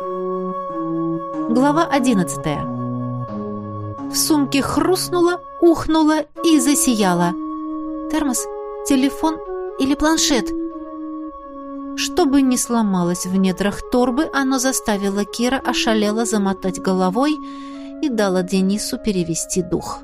Глава одиннадцатая. В сумке хрустнуло, ухнуло и засияло. Термос, телефон или планшет. Чтобы не сломалось в недрах торбы, оно заставило Кира ошалело замотать головой и дало Денису перевести дух.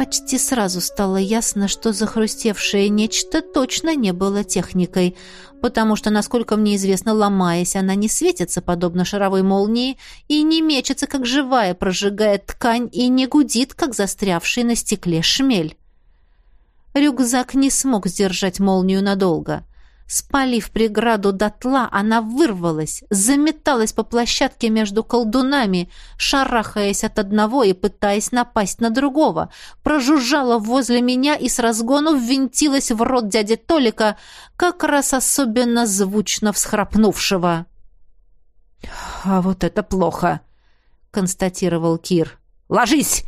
Почти сразу стало ясно, что захрустевшее нечто точно не было техникой, потому что, насколько мне известно, ломаясь, она не светится, подобно шаровой молнии, и не мечется, как живая, прожигая ткань, и не гудит, как застрявший на стекле шмель. Рюкзак не смог сдержать молнию надолго. Спалив преграду дотла, она вырвалась, заметалась по площадке между колдунами, шарахаясь от одного и пытаясь напасть на другого, прожужжала возле меня и с разгону ввинтилась в рот дяди Толика, как раз особенно звучно всхрапнувшего. «А вот это плохо!» — констатировал Кир. «Ложись!»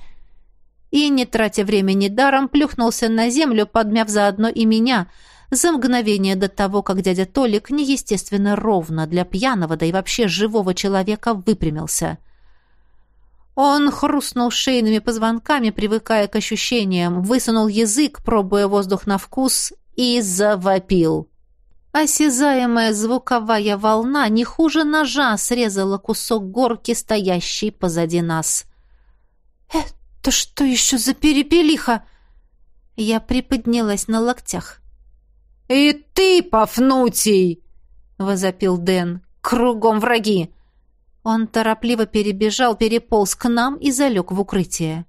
И, не тратя времени даром, плюхнулся на землю, подмяв заодно и меня — за мгновение до того, как дядя Толик неестественно ровно для пьяного, да и вообще живого человека выпрямился. Он хрустнул шейными позвонками, привыкая к ощущениям, высунул язык, пробуя воздух на вкус, и завопил. Осязаемая звуковая волна не хуже ножа срезала кусок горки, стоящей позади нас. «Это что еще за перепелиха?» Я приподнялась на локтях. «И ты, Пафнутий!» — возопил Дэн. «Кругом враги!» Он торопливо перебежал, переполз к нам и залег в укрытие.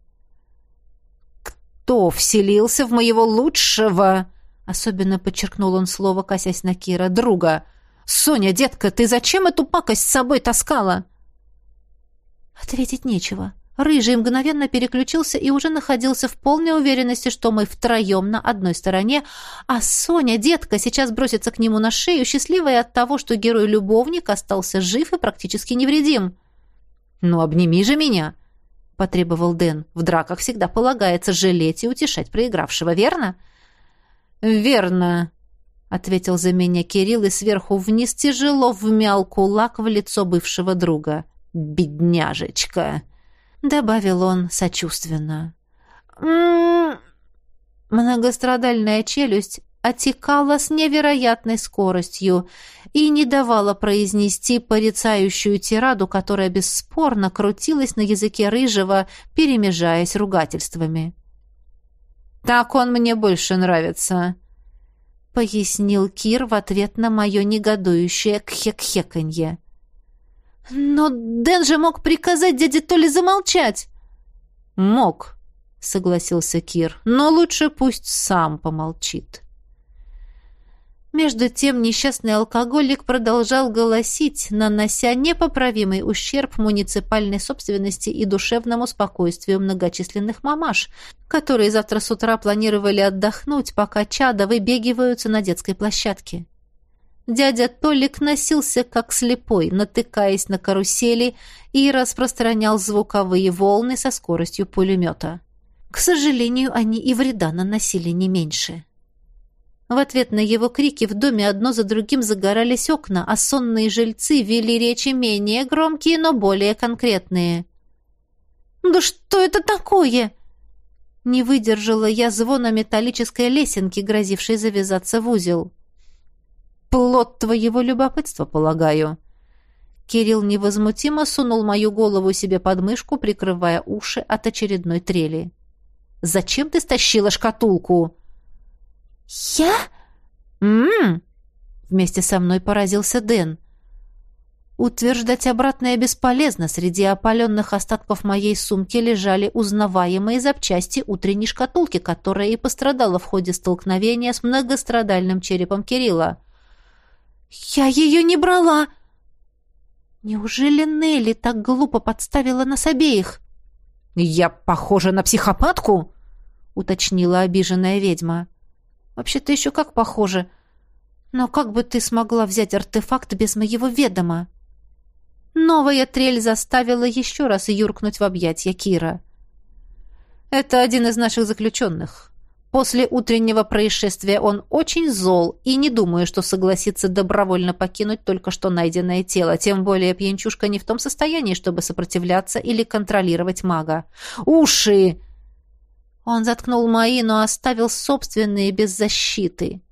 «Кто вселился в моего лучшего?» Особенно подчеркнул он слово, косясь на Кира, друга. «Соня, детка, ты зачем эту пакость с собой таскала?» Ответить нечего. Рыжий мгновенно переключился и уже находился в полной уверенности, что мы втроем на одной стороне, а Соня, детка, сейчас бросится к нему на шею, счастливая от того, что герой-любовник остался жив и практически невредим. «Ну, обними же меня!» — потребовал Дэн. «В драках всегда полагается жалеть и утешать проигравшего, верно?» «Верно», — ответил за меня Кирилл и сверху вниз тяжело вмял кулак в лицо бывшего друга. «Бедняжечка!» Добавил он сочувственно. «М-м-м!» Многострадальная челюсть отекала с невероятной скоростью и не давала произнести порицающую тираду, которая бесспорно крутилась на языке рыжего, перемежаясь ругательствами. «Так он мне больше нравится», — пояснил Кир в ответ на мое негодующее кхек-хеканье. «Но Дэн же мог приказать дяде Толе замолчать!» «Мог», — согласился Кир, — «но лучше пусть сам помолчит». Между тем несчастный алкоголик продолжал голосить, нанося непоправимый ущерб муниципальной собственности и душевному спокойствию многочисленных мамаш, которые завтра с утра планировали отдохнуть, пока чада выбегиваются на детской площадке. Дядя Толик носился как слепой, натыкаясь на карусели и распространял звуковые волны со скоростью пулемета. К сожалению, они и вреда наносили не меньше. В ответ на его крики в доме одно за другим загорались окна, а сонные жильцы вели речи менее громкие, но более конкретные. «Да что это такое?» Не выдержала я звона металлической лесенки, грозившей завязаться в узел. Плод твоего любопытства, полагаю». Кирилл невозмутимо сунул мою голову себе под мышку, прикрывая уши от очередной трели. «Зачем ты стащила шкатулку?» «Я?» «М-м-м!» Вместе со мной поразился Дэн. Утверждать обратное бесполезно. Среди опаленных остатков моей сумки лежали узнаваемые запчасти утренней шкатулки, которая и пострадала в ходе столкновения с многострадальным черепом Кирилла. «Я ее не брала!» Неужели Нелли так глупо подставила нас обеих? «Я похожа на психопатку?» — уточнила обиженная ведьма. «Вообще-то еще как похоже. Но как бы ты смогла взять артефакт без моего ведома?» Новая трель заставила еще раз юркнуть в объятья Кира. «Это один из наших заключенных. После утреннего происшествия он очень зол и не думаю, что согласится добровольно покинуть только что найденное тело, тем более пьянчушка не в том состоянии, чтобы сопротивляться или контролировать мага. «Уши!» Он заткнул мои, но оставил собственные без защиты.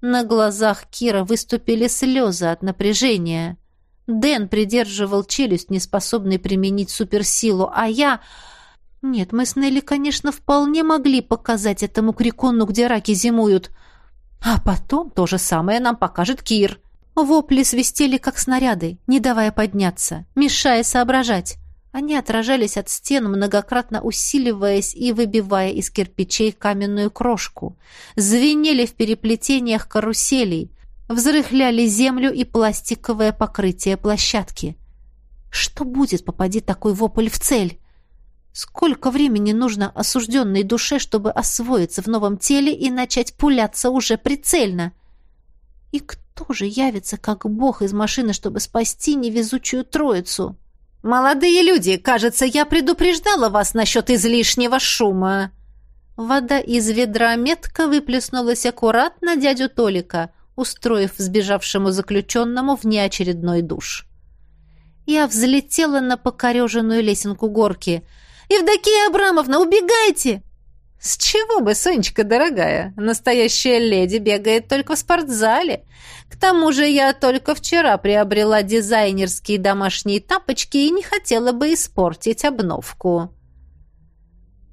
На глазах Кира выступили слезы от напряжения. Дэн придерживал челюсть, неспособный применить суперсилу, а я... Нет, мы с Нелли, конечно, вполне могли показать этому крикону, где раки зимуют. А потом то же самое нам покажет Кир. Вопли свистели, как снаряды, не давая подняться, мешая соображать. Они отражались от стен, многократно усиливаясь и выбивая из кирпичей каменную крошку. Звенели в переплетениях каруселей, взрыхляли землю и пластиковое покрытие площадки. Что будет, попади такой вопль в цель? Сколько времени нужно осужденной душе, чтобы освоиться в новом теле и начать пуляться уже прицельно? И кто же явится, как бог из машины, чтобы спасти невезучую троицу? «Молодые люди, кажется, я предупреждала вас насчет излишнего шума». Вода из ведра метко выплеснулась аккуратно дядю Толика, устроив сбежавшему заключенному внеочередной душ. Я взлетела на покореженную лесенку горки — Евдокия Абрамовна, убегайте!» «С чего бы, Сонечка дорогая? Настоящая леди бегает только в спортзале. К тому же я только вчера приобрела дизайнерские домашние тапочки и не хотела бы испортить обновку».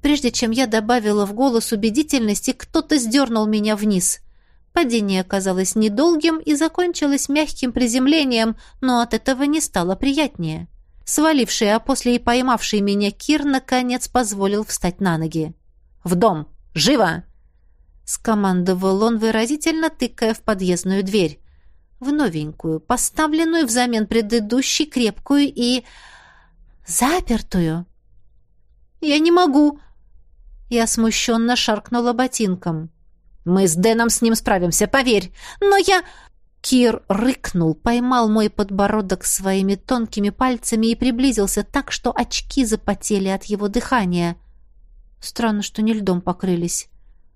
Прежде чем я добавила в голос убедительности, кто-то сдернул меня вниз. Падение оказалось недолгим и закончилось мягким приземлением, но от этого не стало приятнее. Сваливший, а после и поймавший меня Кир, наконец позволил встать на ноги. «В дом! Живо!» Скомандовал он, выразительно тыкая в подъездную дверь. В новенькую, поставленную взамен предыдущей, крепкую и... запертую. «Я не могу!» Я смущенно шаркнула ботинком. «Мы с Дэном с ним справимся, поверь! Но я...» Кир рыкнул, поймал мой подбородок своими тонкими пальцами и приблизился так, что очки запотели от его дыхания. Странно, что не льдом покрылись.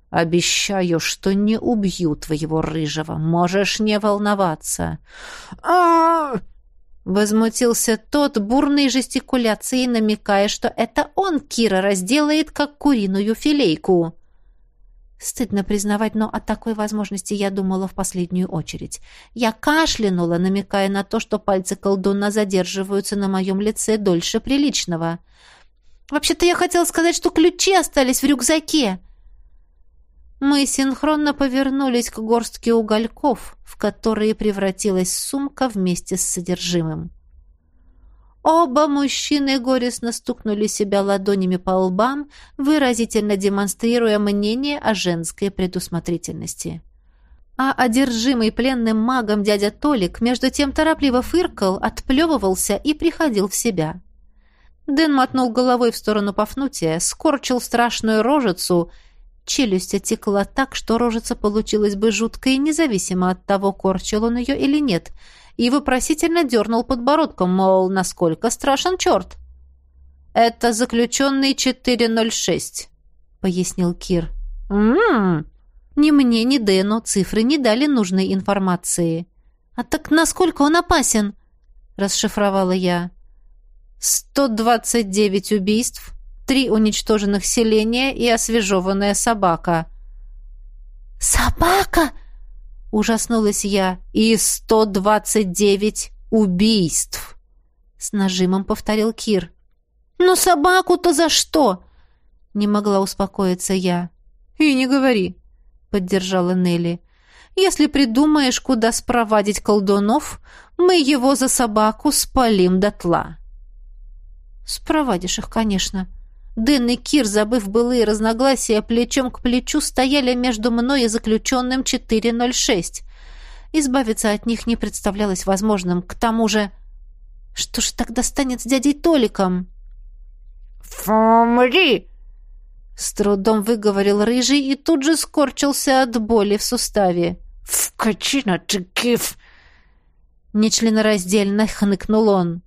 «Обещаю, что не убью твоего рыжего. Можешь не волноваться». а Возмутился тот бурной жестикуляцией, намекая, что это он Кира разделает, как куриную филейку. Стыдно признавать, но о такой возможности я думала в последнюю очередь. Я кашлянула, намекая на то, что пальцы колдуна задерживаются на моем лице дольше приличного. «Вообще-то я хотела сказать, что ключи остались в рюкзаке!» Мы синхронно повернулись к горстке угольков, в которые превратилась сумка вместе с содержимым. Оба мужчины горестно стукнули себя ладонями по лбам, выразительно демонстрируя мнение о женской предусмотрительности. А одержимый пленным магом дядя Толик между тем торопливо фыркал, отплевывался и приходил в себя. Дэн мотнул головой в сторону Пафнутия, скорчил страшную рожицу. Челюсть отекла так, что рожица получилась бы жуткой, независимо от того, корчил он ее или нет — и вопросительно дернул подбородком, мол, насколько страшен черт. «Это заключенный 406», — пояснил Кир. «М-м-м!» Ни мне, ни Дэну цифры не дали нужной информации. «А так насколько он опасен?» — расшифровала я. «129 убийств, три уничтоженных селения и освежеванная собака». «Собака!» Ужаснулась я. «И сто двадцать девять убийств!» С нажимом повторил Кир. «Но собаку-то за что?» Не могла успокоиться я. «И не говори», — поддержала Нелли. «Если придумаешь, куда спровадить колдунов, мы его за собаку спалим дотла». «Спровадишь их, конечно», Дэн и Кир, забыв былые разногласия, плечом к плечу стояли между мной и заключенным 406. Избавиться от них не представлялось возможным. К тому же... Что ж тогда станет с дядей Толиком? «Фомри!» С трудом выговорил рыжий и тут же скорчился от боли в суставе. «Вкачина ты киф!» Нечленораздельно хныкнул он.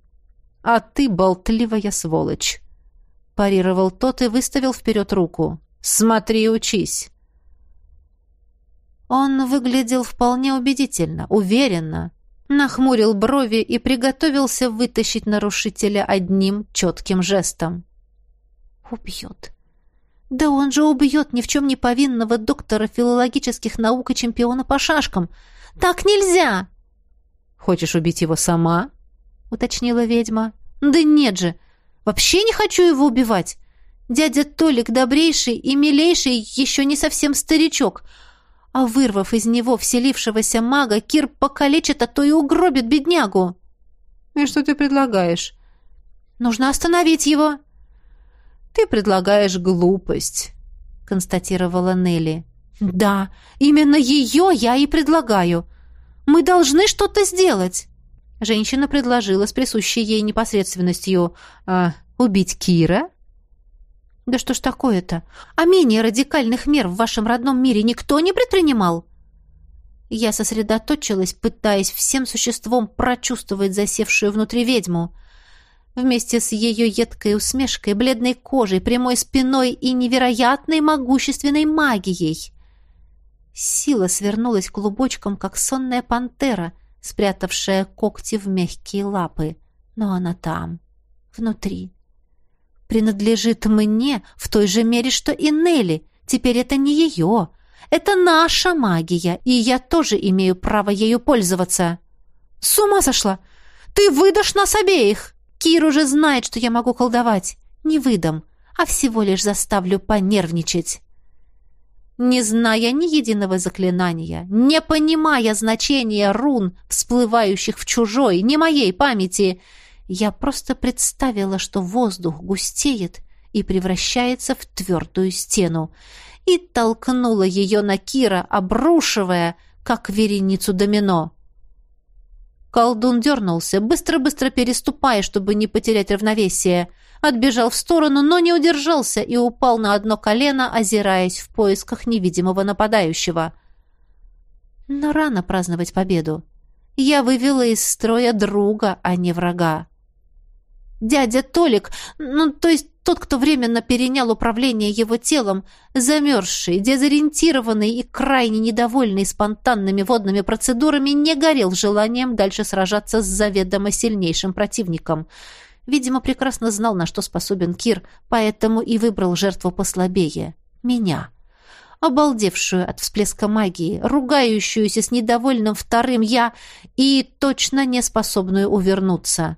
«А ты болтливая сволочь!» Парировал тот и выставил вперед руку. «Смотри и учись. Он выглядел вполне убедительно, уверенно, нахмурил брови и приготовился вытащить нарушителя одним четким жестом. «Убьет. Да он же убьет ни в чем не повинного доктора филологических наук и чемпиона по шашкам. Так нельзя!» «Хочешь убить его сама?» — уточнила ведьма. «Да нет же! Вообще не хочу его убивать! Дядя Толик добрейший и милейший еще не совсем старичок, а вырвав из него вселившегося мага, Кир покалечит, а то и угробит беднягу!» «И что ты предлагаешь?» «Нужно остановить его!» «Ты предлагаешь глупость», — констатировала Нелли. «Да, именно ее я и предлагаю. Мы должны что-то сделать!» Женщина предложила с присущей ей непосредственностью а, убить Кира. «Да что ж такое-то? А менее радикальных мер в вашем родном мире никто не предпринимал?» Я сосредоточилась, пытаясь всем существом прочувствовать засевшую внутри ведьму. Вместе с ее едкой усмешкой, бледной кожей, прямой спиной и невероятной могущественной магией. Сила свернулась клубочком, как сонная пантера, спрятавшая когти в мягкие лапы. Но она там, внутри. Принадлежит мне в той же мере, что и Нелли. Теперь это не ее. Это наша магия, и я тоже имею право ею пользоваться. С ума сошла! Ты выдашь нас обеих! Кир уже знает, что я могу колдовать. Не выдам, а всего лишь заставлю понервничать не зная ни единого заклинания, не понимая значения рун, всплывающих в чужой, не моей памяти, я просто представила, что воздух густеет и превращается в твердую стену, и толкнула ее на Кира, обрушивая, как вереницу домино. Колдун дернулся, быстро-быстро переступая, чтобы не потерять равновесие — отбежал в сторону, но не удержался и упал на одно колено, озираясь в поисках невидимого нападающего. Но рано праздновать победу. Я вывела из строя друга, а не врага. Дядя Толик, ну, то есть тот, кто временно перенял управление его телом, замерзший, дезориентированный и крайне недовольный спонтанными водными процедурами, не горел желанием дальше сражаться с заведомо сильнейшим противником — Видимо, прекрасно знал, на что способен Кир, поэтому и выбрал жертву послабее — меня. Обалдевшую от всплеска магии, ругающуюся с недовольным вторым «я» и точно не способную увернуться.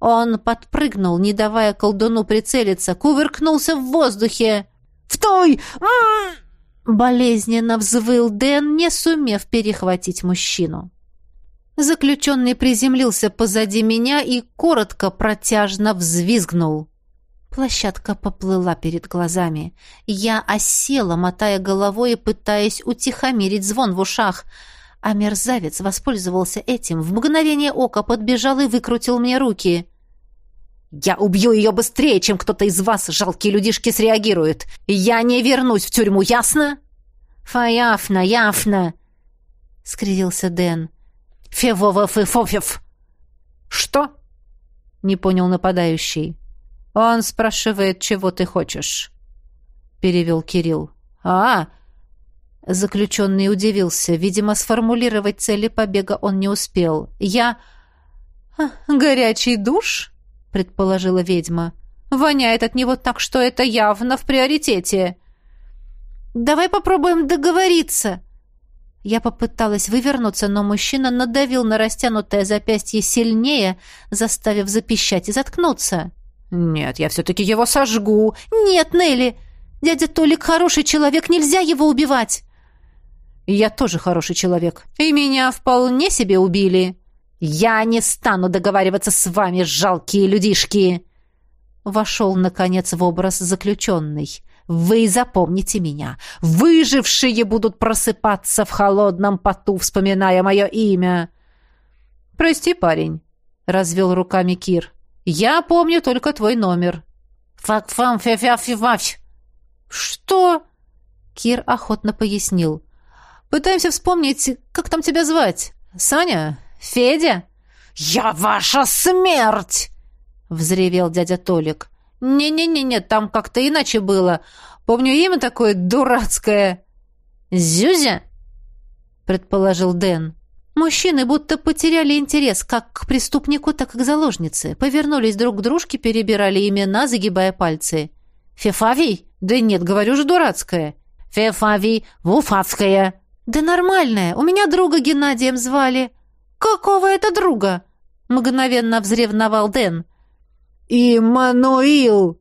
Он подпрыгнул, не давая колдуну прицелиться, кувыркнулся в воздухе. «В той!» Болезненно взвыл Дэн, не сумев перехватить мужчину. Заключенный приземлился позади меня и коротко, протяжно взвизгнул. Площадка поплыла перед глазами. Я осела, мотая головой и пытаясь утихомирить звон в ушах. А мерзавец воспользовался этим, в мгновение ока подбежал и выкрутил мне руки. «Я убью ее быстрее, чем кто-то из вас, жалкие людишки, среагирует! Я не вернусь в тюрьму, ясно?» «Фаяфна, яфна!» — скривился Дэн. Февовов и Фофев!» «Что?» — не понял нападающий. «Он спрашивает, чего ты хочешь?» — перевел Кирилл. «А, Заключенный удивился. Видимо, сформулировать цели побега он не успел. «Я...» «А, «Горячий душ?» — предположила ведьма. «Воняет от него так, что это явно в приоритете». «Давай попробуем договориться», я попыталась вывернуться, но мужчина надавил на растянутое запястье сильнее, заставив запищать и заткнуться. «Нет, я все-таки его сожгу!» «Нет, Нелли! Дядя Толик хороший человек, нельзя его убивать!» «Я тоже хороший человек, и меня вполне себе убили!» «Я не стану договариваться с вами, жалкие людишки!» Вошел, наконец, в образ заключенный. Вы запомните меня. Выжившие будут просыпаться в холодном поту, вспоминая мое имя. Прости, парень, развел руками Кир. Я помню только твой номер. Фак-фам фя фя фя Что? Кир охотно пояснил. Пытаемся вспомнить, как там тебя звать? Саня? Федя? Я ваша смерть! взревел дядя Толик. «Не-не-не, там как-то иначе было. Помню имя такое дурацкое». «Зюзя?» предположил Дэн. Мужчины будто потеряли интерес как к преступнику, так и к заложнице. Повернулись друг к дружке, перебирали имена, загибая пальцы. «Фефавий? Да нет, говорю же, дурацкая». «Фефавий, Вуфавская». «Да нормальная. У меня друга Геннадием звали». «Какого это друга?» Мгновенно взревновал Дэн. «Иммануил!»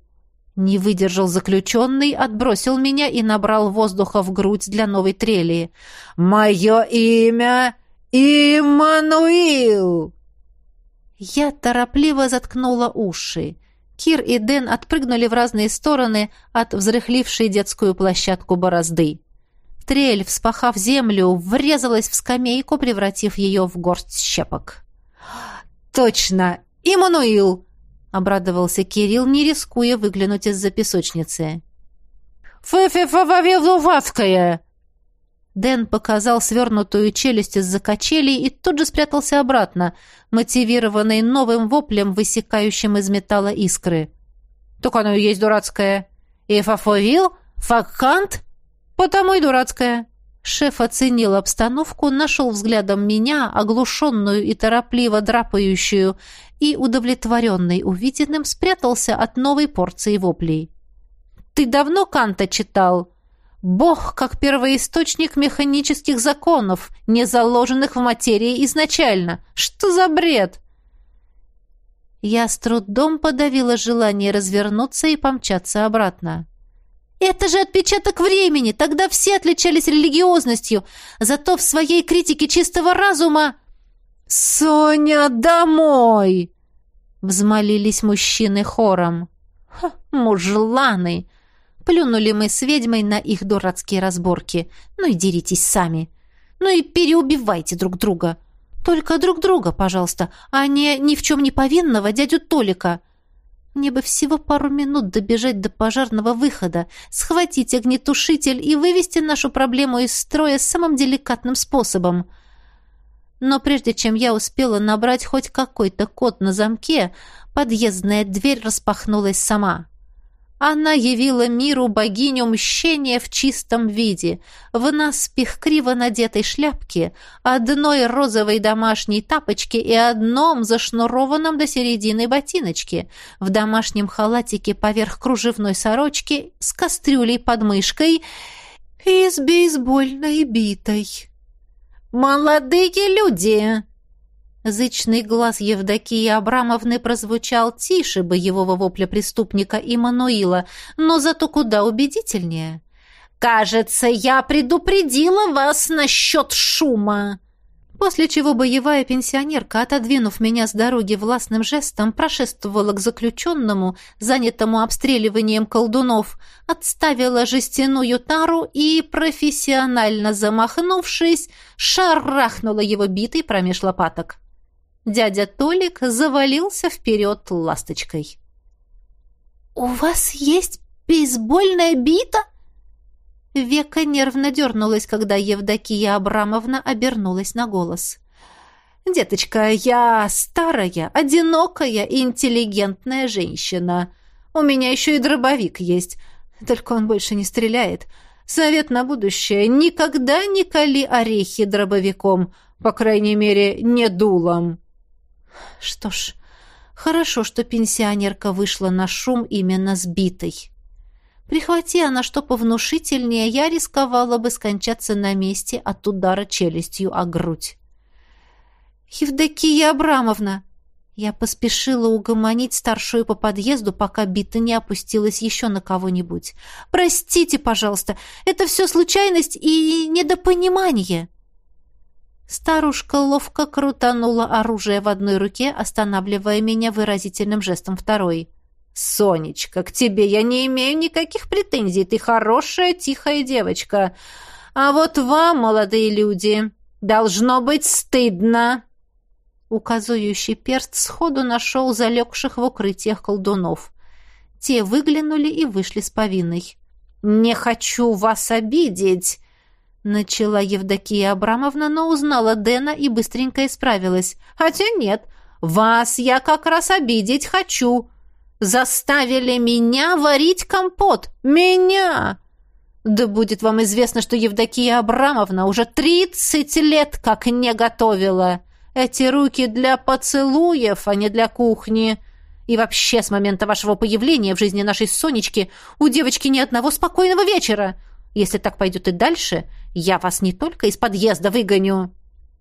Не выдержал заключенный, отбросил меня и набрал воздуха в грудь для новой трели. «Мое имя Иммануил!» Я торопливо заткнула уши. Кир и Дэн отпрыгнули в разные стороны от взрыхлившей детскую площадку борозды. Трель, вспахав землю, врезалась в скамейку, превратив ее в горсть щепок. «Точно! Иммануил!» — обрадовался Кирилл, не рискуя выглянуть из-за песочницы. «Фе-фе-фа-фа-ве-вавская!» Дэн показал свернутую челюсть из-за качелей и тут же спрятался обратно, мотивированный новым воплем, высекающим из металла искры. «Так оно и есть дурацкое. И фафовил? Факант? Потому и дурацкое». Шеф оценил обстановку, нашел взглядом меня, оглушенную и торопливо драпающую, и, удовлетворенный увиденным, спрятался от новой порции воплей. «Ты давно Канта читал? Бог как первоисточник механических законов, не заложенных в материи изначально. Что за бред?» Я с трудом подавила желание развернуться и помчаться обратно. Это же отпечаток времени. Тогда все отличались религиозностью. Зато в своей критике чистого разума... «Соня, домой!» Взмолились мужчины хором. Ха, мужланы! Плюнули мы с ведьмой на их дурацкие разборки. Ну и деритесь сами. Ну и переубивайте друг друга. Только друг друга, пожалуйста, а не ни в чем не повинного дядю Толика. Мне бы всего пару минут добежать до пожарного выхода, схватить огнетушитель и вывести нашу проблему из строя самым деликатным способом. Но прежде чем я успела набрать хоть какой-то код на замке, подъездная дверь распахнулась сама. Она явила миру богиню мщения в чистом виде, в наспех криво надетой шляпке, одной розовой домашней тапочке и одном зашнурованном до середины ботиночке, в домашнем халатике поверх кружевной сорочки с кастрюлей под мышкой и с бейсбольной битой. «Молодые люди!» Зычный глаз Евдокии Абрамовны прозвучал тише боевого вопля преступника Иммануила, но зато куда убедительнее. «Кажется, я предупредила вас насчет шума!» После чего боевая пенсионерка, отодвинув меня с дороги властным жестом, прошествовала к заключенному, занятому обстреливанием колдунов, отставила жестяную тару и, профессионально замахнувшись, шарахнула его битой промеж лопаток. Дядя Толик завалился вперед ласточкой. «У вас есть бейсбольная бита?» Века нервно дернулась, когда Евдокия Абрамовна обернулась на голос. «Деточка, я старая, одинокая и интеллигентная женщина. У меня еще и дробовик есть, только он больше не стреляет. Совет на будущее — никогда не кали орехи дробовиком, по крайней мере, не дулом». Что ж, хорошо, что пенсионерка вышла на шум именно сбитой. Прихвати она что повнушительнее, я рисковала бы скончаться на месте от удара челюстью о грудь. «Евдокия Абрамовна!» Я поспешила угомонить старшую по подъезду, пока бита не опустилась еще на кого-нибудь. «Простите, пожалуйста, это все случайность и недопонимание!» Старушка ловко крутанула оружие в одной руке, останавливая меня выразительным жестом второй. «Сонечка, к тебе я не имею никаких претензий. Ты хорошая, тихая девочка. А вот вам, молодые люди, должно быть стыдно!» Указующий перст сходу нашел залегших в укрытиях колдунов. Те выглянули и вышли с повинной. «Не хочу вас обидеть!» Начала Евдокия Абрамовна, но узнала Дэна и быстренько исправилась. «Хотя нет, вас я как раз обидеть хочу. Заставили меня варить компот. Меня! Да будет вам известно, что Евдокия Абрамовна уже тридцать лет как не готовила. Эти руки для поцелуев, а не для кухни. И вообще, с момента вашего появления в жизни нашей Сонечки у девочки ни одного спокойного вечера. Если так пойдет и дальше, я вас не только из подъезда выгоню».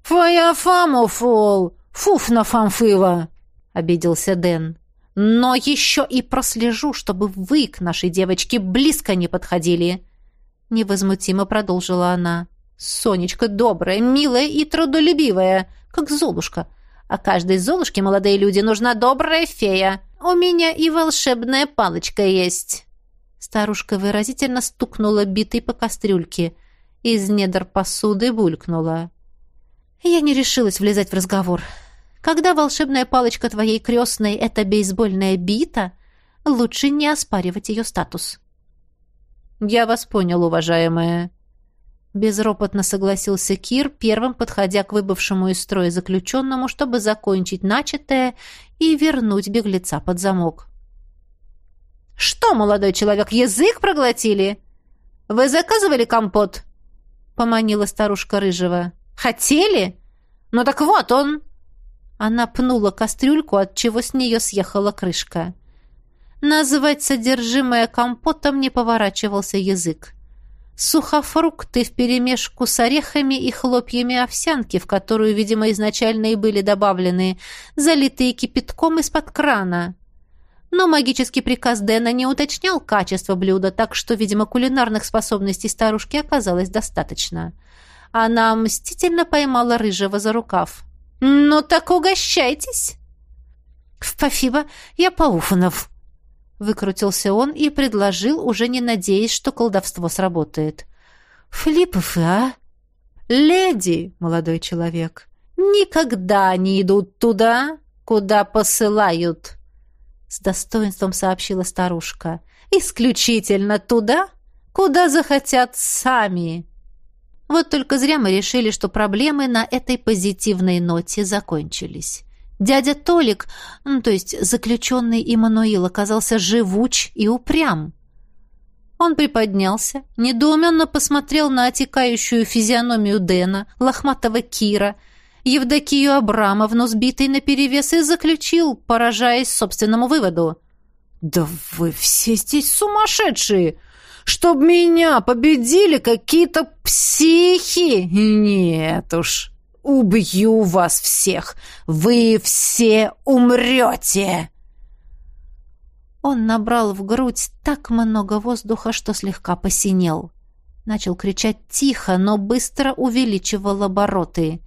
«Твоя фаму, фол! Фуфна фамфыва!» — обиделся Дэн. «Но еще и прослежу, чтобы вы к нашей девочке близко не подходили. Невозмутимо продолжила она. «Сонечка добрая, милая и трудолюбивая, как Золушка. А каждой Золушке, молодые люди, нужна добрая фея. У меня и волшебная палочка есть». Старушка выразительно стукнула битой по кастрюльке. Из недр посуды булькнула. Я не решилась влезать в разговор. Когда волшебная палочка твоей крестной — это бейсбольная бита, лучше не оспаривать ее статус. «Я вас понял, уважаемая». Безропотно согласился Кир, первым подходя к выбывшему из строя заключенному, чтобы закончить начатое и вернуть беглеца под замок. «Что, молодой человек, язык проглотили? Вы заказывали компот?» — поманила старушка Рыжего. «Хотели? Ну так вот он!» Она пнула кастрюльку, от чего с нее съехала крышка. Называть содержимое компотом не поворачивался язык. Сухофрукты вперемешку с орехами и хлопьями овсянки, в которую, видимо, изначально и были добавлены, залитые кипятком из-под крана. Но магический приказ Дэна не уточнял качество блюда, так что, видимо, кулинарных способностей старушки оказалось достаточно. Она мстительно поймала рыжего за рукав. «Ну так угощайтесь!» «Спасибо, я Пауфанов», Выкрутился он и предложил, уже не надеясь, что колдовство сработает. «Флипов, а?» «Леди, молодой человек, никогда не идут туда, куда посылают», — с достоинством сообщила старушка. «Исключительно туда, куда захотят сами». Вот только зря мы решили, что проблемы на этой позитивной ноте закончились. Дядя Толик, ну, то есть заключенный Иммануил, оказался живуч и упрям. Он приподнялся, недоуменно посмотрел на отекающую физиономию Дэна, лохматого Кира, Евдокию Абрамовну, сбитой наперевес, и заключил, поражаясь собственному выводу. «Да вы все здесь сумасшедшие! Чтоб меня победили какие-то психи! Нет уж!» Убью вас всех! Вы все умрете!» Он набрал в грудь так много воздуха, что слегка посинел. Начал кричать тихо, но быстро увеличивал обороты.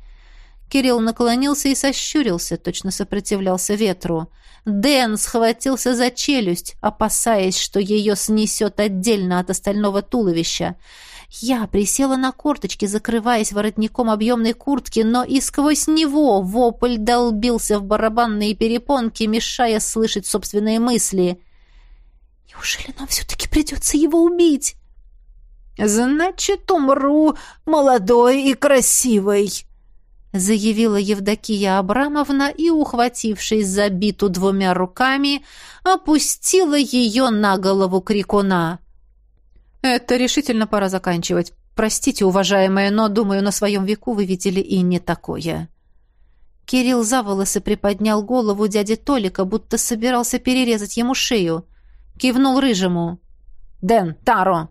Кирилл наклонился и сощурился, точно сопротивлялся ветру. Дэн схватился за челюсть, опасаясь, что ее снесет отдельно от остального туловища. Я присела на корточки, закрываясь воротником объемной куртки, но и сквозь него вопль долбился в барабанные перепонки, мешая слышать собственные мысли. «Неужели нам все-таки придется его убить?» «Значит, умру молодой и красивой», — заявила Евдокия Абрамовна и, ухватившись за биту двумя руками, опустила ее на голову крикуна. «Это решительно пора заканчивать. Простите, уважаемая, но, думаю, на своем веку вы видели и не такое». Кирилл за волосы приподнял голову дяди Толика, будто собирался перерезать ему шею. Кивнул рыжему. «Дэн, Таро!»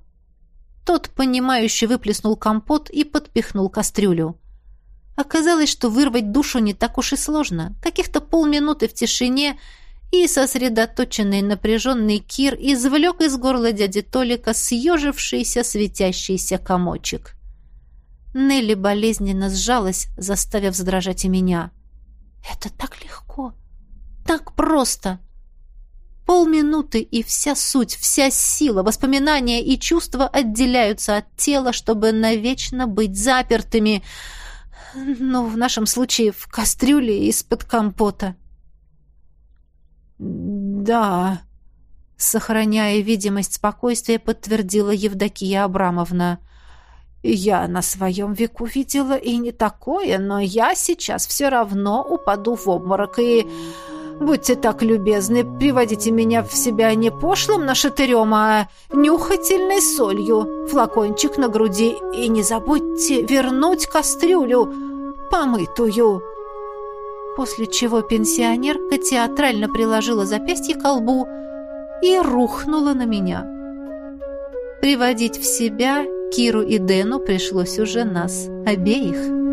Тот, понимающе выплеснул компот и подпихнул кастрюлю. Оказалось, что вырвать душу не так уж и сложно. Каких-то полминуты в тишине, и сосредоточенный напряженный Кир извлек из горла дяди Толика съежившийся светящийся комочек. Нелли болезненно сжалась, заставив задрожать и меня. «Это так легко! Так просто!» Полминуты, и вся суть, вся сила, воспоминания и чувства отделяются от тела, чтобы навечно быть запертыми, ну, в нашем случае, в кастрюле из-под компота. «Да», — сохраняя видимость спокойствия, подтвердила Евдокия Абрамовна. «Я на своем веку видела и не такое, но я сейчас все равно упаду в обморок и Будьте так любезны, приводите меня в себя не пошлым нашатырем, а нюхательной солью, флакончик на груди, и не забудьте вернуть кастрюлю, помытую». После чего пенсионерка театрально приложила запястье к колбу и рухнула на меня. Приводить в себя Киру и Дэну пришлось уже нас обеих.